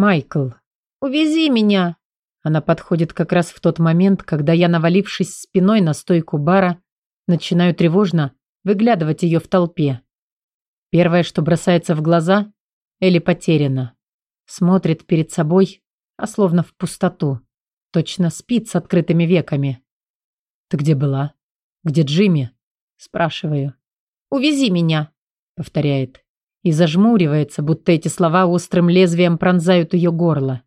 «Майкл, увези меня!» Она подходит как раз в тот момент, когда я, навалившись спиной на стойку бара, начинаю тревожно выглядывать ее в толпе. Первое, что бросается в глаза, Элли потеряна. Смотрит перед собой, а словно в пустоту. Точно спит с открытыми веками. «Ты где была? Где Джимми?» Спрашиваю. «Увези меня», — повторяет. И зажмуривается, будто эти слова острым лезвием пронзают ее горло.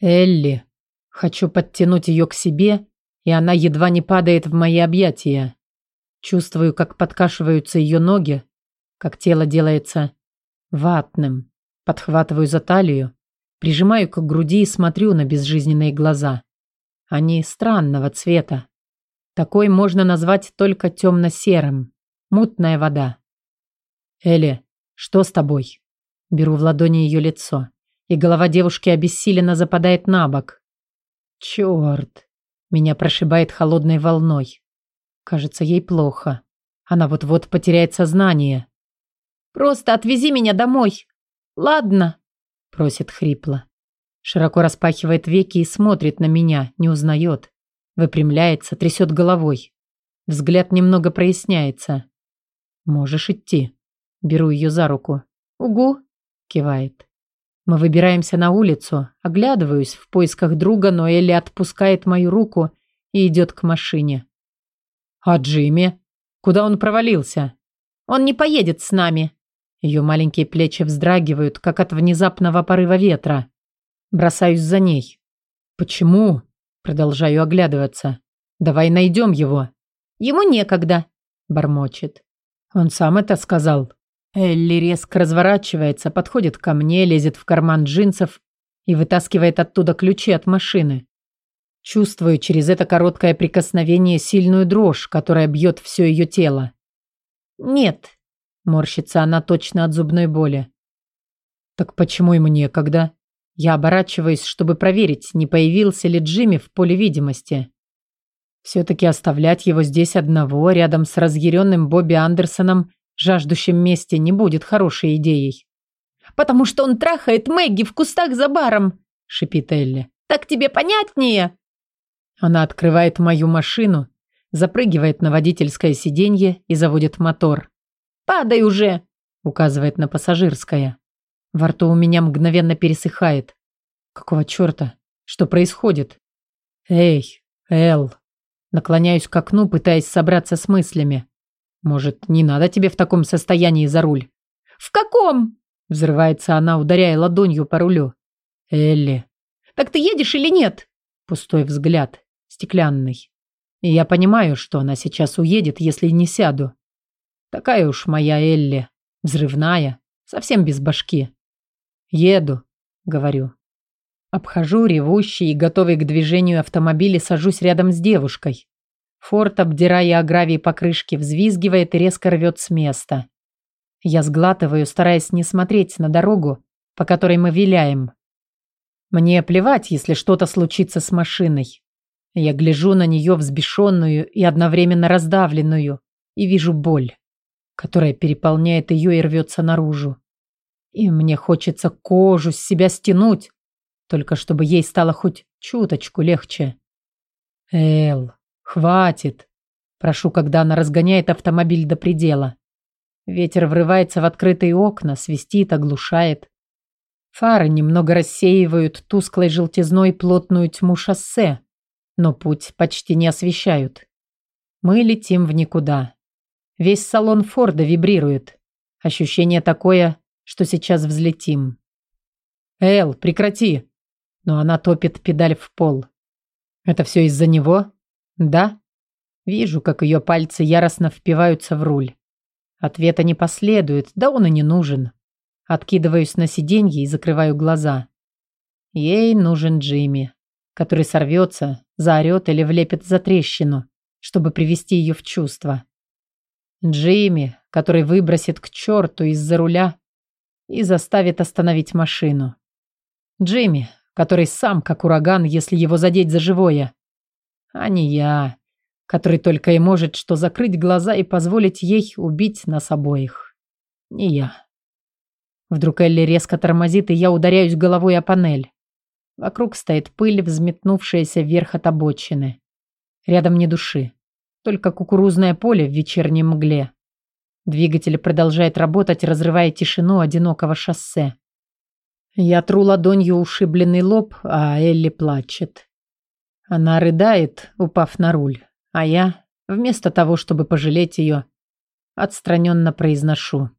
«Элли». Хочу подтянуть ее к себе, и она едва не падает в мои объятия. Чувствую, как подкашиваются ее ноги, как тело делается ватным. Подхватываю за талию, прижимаю к груди и смотрю на безжизненные глаза. Они странного цвета. Такой можно назвать только темно-серым. Мутная вода. Элли, что с тобой? Беру в ладони ее лицо, и голова девушки обессиленно западает на бок. Черт! Меня прошибает холодной волной. Кажется, ей плохо. Она вот-вот потеряет сознание. «Просто отвези меня домой. Ладно?» Просит хрипло. Широко распахивает веки и смотрит на меня, не узнает. Выпрямляется, трясет головой. Взгляд немного проясняется. «Можешь идти». Беру ее за руку. «Угу», кивает. Мы выбираемся на улицу, оглядываюсь в поисках друга, но Элли отпускает мою руку и идет к машине. «А Джимми? Куда он провалился?» «Он не поедет с нами». Ее маленькие плечи вздрагивают, как от внезапного порыва ветра. Бросаюсь за ней. «Почему?» Продолжаю оглядываться. «Давай найдем его». «Ему некогда», — бормочет. «Он сам это сказал?» Элли резко разворачивается, подходит ко мне, лезет в карман джинсов и вытаскивает оттуда ключи от машины. Чувствую через это короткое прикосновение сильную дрожь, которая бьет все ее тело. «Нет», – морщится она точно от зубной боли. «Так почему ему некогда?» Я оборачиваюсь, чтобы проверить, не появился ли Джимми в поле видимости. Все-таки оставлять его здесь одного, рядом с разъяренным Бобби Андерсоном, жаждущим мести не будет хорошей идеей. «Потому что он трахает Мэгги в кустах за баром», — шипит Элли. «Так тебе понятнее?» Она открывает мою машину, запрыгивает на водительское сиденье и заводит мотор. «Падай уже!» — указывает на пассажирское. Во рту у меня мгновенно пересыхает. Какого черта? Что происходит? «Эй, Эл!» Наклоняюсь к окну, пытаясь собраться с мыслями. Может, не надо тебе в таком состоянии за руль? В каком? Взрывается она, ударяя ладонью по рулю. Элли. Так ты едешь или нет? Пустой взгляд, стеклянный. И я понимаю, что она сейчас уедет, если не сяду. Такая уж моя Элли. Взрывная, совсем без башки. Еду, говорю. Обхожу ревущий и готовый к движению автомобиль и сажусь рядом с девушкой. Форд, обдирая о покрышки, взвизгивает и резко рвет с места. Я сглатываю, стараясь не смотреть на дорогу, по которой мы виляем. Мне плевать, если что-то случится с машиной. Я гляжу на нее взбешенную и одновременно раздавленную и вижу боль, которая переполняет ее и рвется наружу. И мне хочется кожу с себя стянуть, только чтобы ей стало хоть чуточку легче. Эл, «Хватит!» Прошу, когда она разгоняет автомобиль до предела. Ветер врывается в открытые окна, свистит, оглушает. Фары немного рассеивают тусклой желтизной плотную тьму шоссе, но путь почти не освещают. Мы летим в никуда. Весь салон Форда вибрирует. Ощущение такое, что сейчас взлетим. «Эл, прекрати!» Но она топит педаль в пол. «Это все из-за него?» «Да?» Вижу, как ее пальцы яростно впиваются в руль. Ответа не последует, да он и не нужен. Откидываюсь на сиденье и закрываю глаза. Ей нужен Джимми, который сорвется, заорет или влепит за трещину, чтобы привести ее в чувство. Джимми, который выбросит к черту из-за руля и заставит остановить машину. Джимми, который сам как ураган, если его задеть за живое а не я, который только и может что закрыть глаза и позволить ей убить нас обоих. Не я. Вдруг Элли резко тормозит, и я ударяюсь головой о панель. Вокруг стоит пыль, взметнувшаяся вверх от обочины. Рядом ни души. Только кукурузное поле в вечерней мгле. Двигатель продолжает работать, разрывая тишину одинокого шоссе. Я тру ладонью ушибленный лоб, а Элли плачет. Она рыдает, упав на руль, а я, вместо того, чтобы пожалеть ее, отстраненно произношу.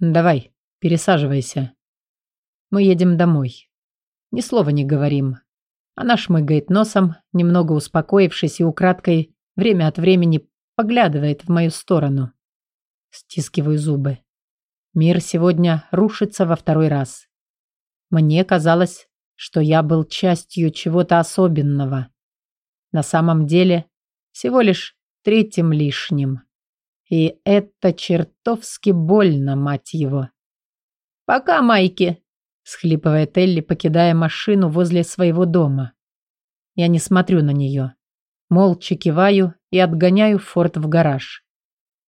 «Давай, пересаживайся. Мы едем домой. Ни слова не говорим. Она шмыгает носом, немного успокоившись и украдкой время от времени поглядывает в мою сторону. Стискиваю зубы. Мир сегодня рушится во второй раз. Мне казалось, что я был частью чего-то особенного. На самом деле, всего лишь третьим лишним. И это чертовски больно, мать его. «Пока, Майки!» – схлипывает Элли, покидая машину возле своего дома. Я не смотрю на нее. Молча киваю и отгоняю форт в гараж.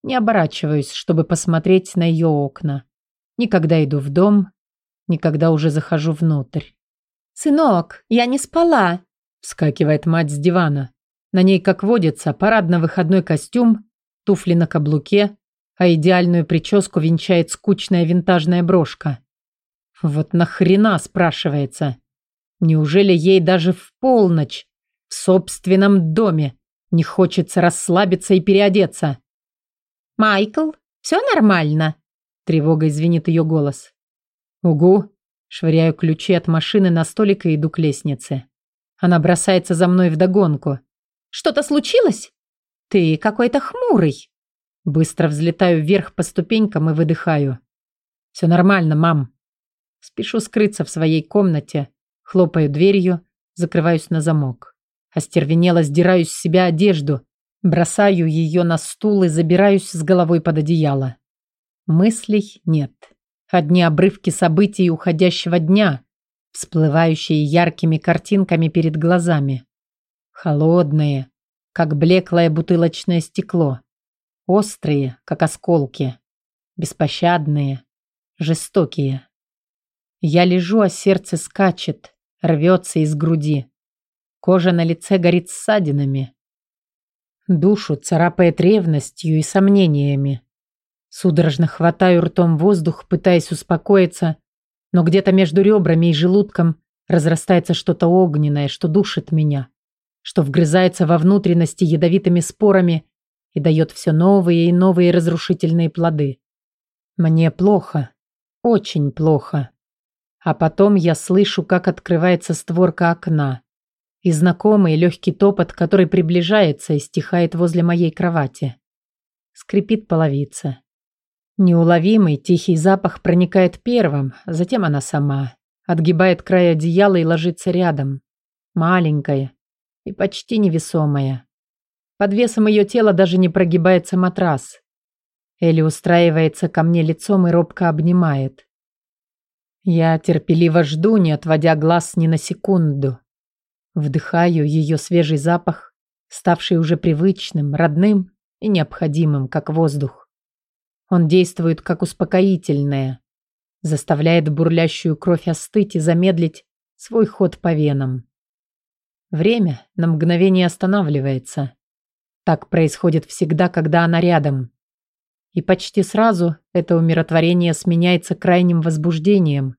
Не оборачиваюсь, чтобы посмотреть на ее окна. Никогда иду в дом, никогда уже захожу внутрь. «Сынок, я не спала!» – вскакивает мать с дивана. На ней, как водится, парадно-выходной костюм, туфли на каблуке, а идеальную прическу венчает скучная винтажная брошка. Вот нахрена, спрашивается. Неужели ей даже в полночь, в собственном доме, не хочется расслабиться и переодеться? «Майкл, все нормально?» Тревогой звенит ее голос. «Угу». Швыряю ключи от машины на столик и иду к лестнице. Она бросается за мной вдогонку. «Что-то случилось? Ты какой-то хмурый». Быстро взлетаю вверх по ступенькам и выдыхаю. «Все нормально, мам». Спешу скрыться в своей комнате, хлопаю дверью, закрываюсь на замок. Остервенело сдираю с себя одежду, Бросаю ее на стул и забираюсь с головой под одеяло. Мыслей нет. Одни обрывки событий уходящего дня, всплывающие яркими картинками перед глазами. Холодные, как блеклое бутылочное стекло. Острые, как осколки. Беспощадные, жестокие. Я лежу, а сердце скачет, рвется из груди. Кожа на лице горит ссадинами. Душу царапает ревностью и сомнениями. Судорожно хватаю ртом воздух, пытаясь успокоиться, но где-то между ребрами и желудком разрастается что-то огненное, что душит меня, что вгрызается во внутренности ядовитыми спорами и дает все новые и новые разрушительные плоды. Мне плохо, очень плохо. А потом я слышу, как открывается створка окна и знакомый легкий топот, который приближается и стихает возле моей кровати. Скрипит половица. Неуловимый тихий запах проникает первым, затем она сама. Отгибает край одеяла и ложится рядом. Маленькая и почти невесомая. Под весом ее тела даже не прогибается матрас. Элли устраивается ко мне лицом и робко обнимает. Я терпеливо жду, не отводя глаз ни на секунду. Вдыхаю ее свежий запах, ставший уже привычным, родным и необходимым, как воздух. Он действует как успокоительное, заставляет бурлящую кровь остыть и замедлить свой ход по венам. Время на мгновение останавливается. Так происходит всегда, когда она рядом. И почти сразу это умиротворение сменяется крайним возбуждением,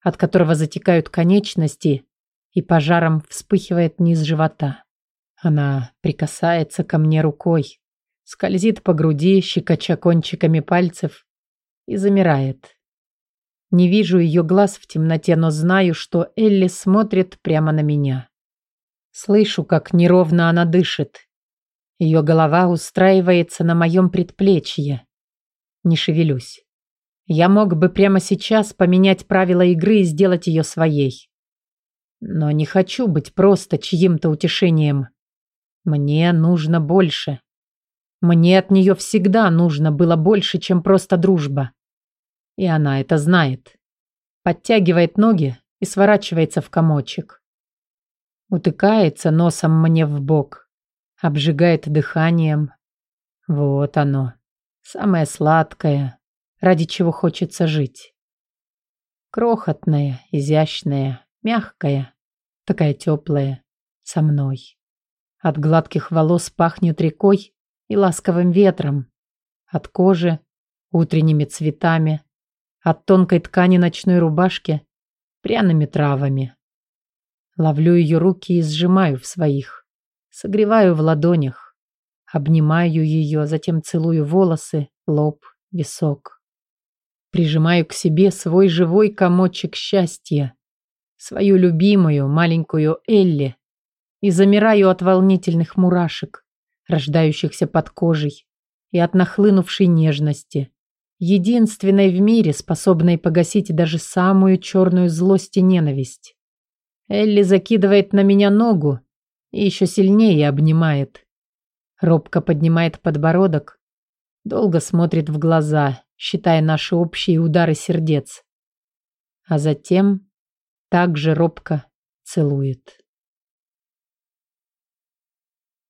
от которого затекают конечности и пожаром вспыхивает низ живота. Она прикасается ко мне рукой, скользит по груди, щекоча кончиками пальцев и замирает. Не вижу ее глаз в темноте, но знаю, что Элли смотрит прямо на меня. Слышу, как неровно она дышит. Ее голова устраивается на моем предплечье. Не шевелюсь. Я мог бы прямо сейчас поменять правила игры и сделать ее своей. Но не хочу быть просто чьим-то утешением. Мне нужно больше. Мне от нее всегда нужно было больше, чем просто дружба. И она это знает. Подтягивает ноги и сворачивается в комочек. Утыкается носом мне в бок. Обжигает дыханием. Вот оно. Самое сладкое, ради чего хочется жить. Крохотная, изящная, мягкая, такая теплая, со мной. От гладких волос пахнет рекой и ласковым ветром. От кожи – утренними цветами. От тонкой ткани ночной рубашки – пряными травами. Ловлю ее руки и сжимаю в своих. Согреваю в ладонях. Обнимаю ее, затем целую волосы, лоб, висок. Прижимаю к себе свой живой комочек счастья. Свою любимую маленькую Элли. И замираю от волнительных мурашек, рождающихся под кожей, и от нахлынувшей нежности. Единственной в мире, способной погасить даже самую черную злость и ненависть. Элли закидывает на меня ногу и еще сильнее обнимает. Робко поднимает подбородок, долго смотрит в глаза, считая наши общие удары сердец. А затем также робко целует.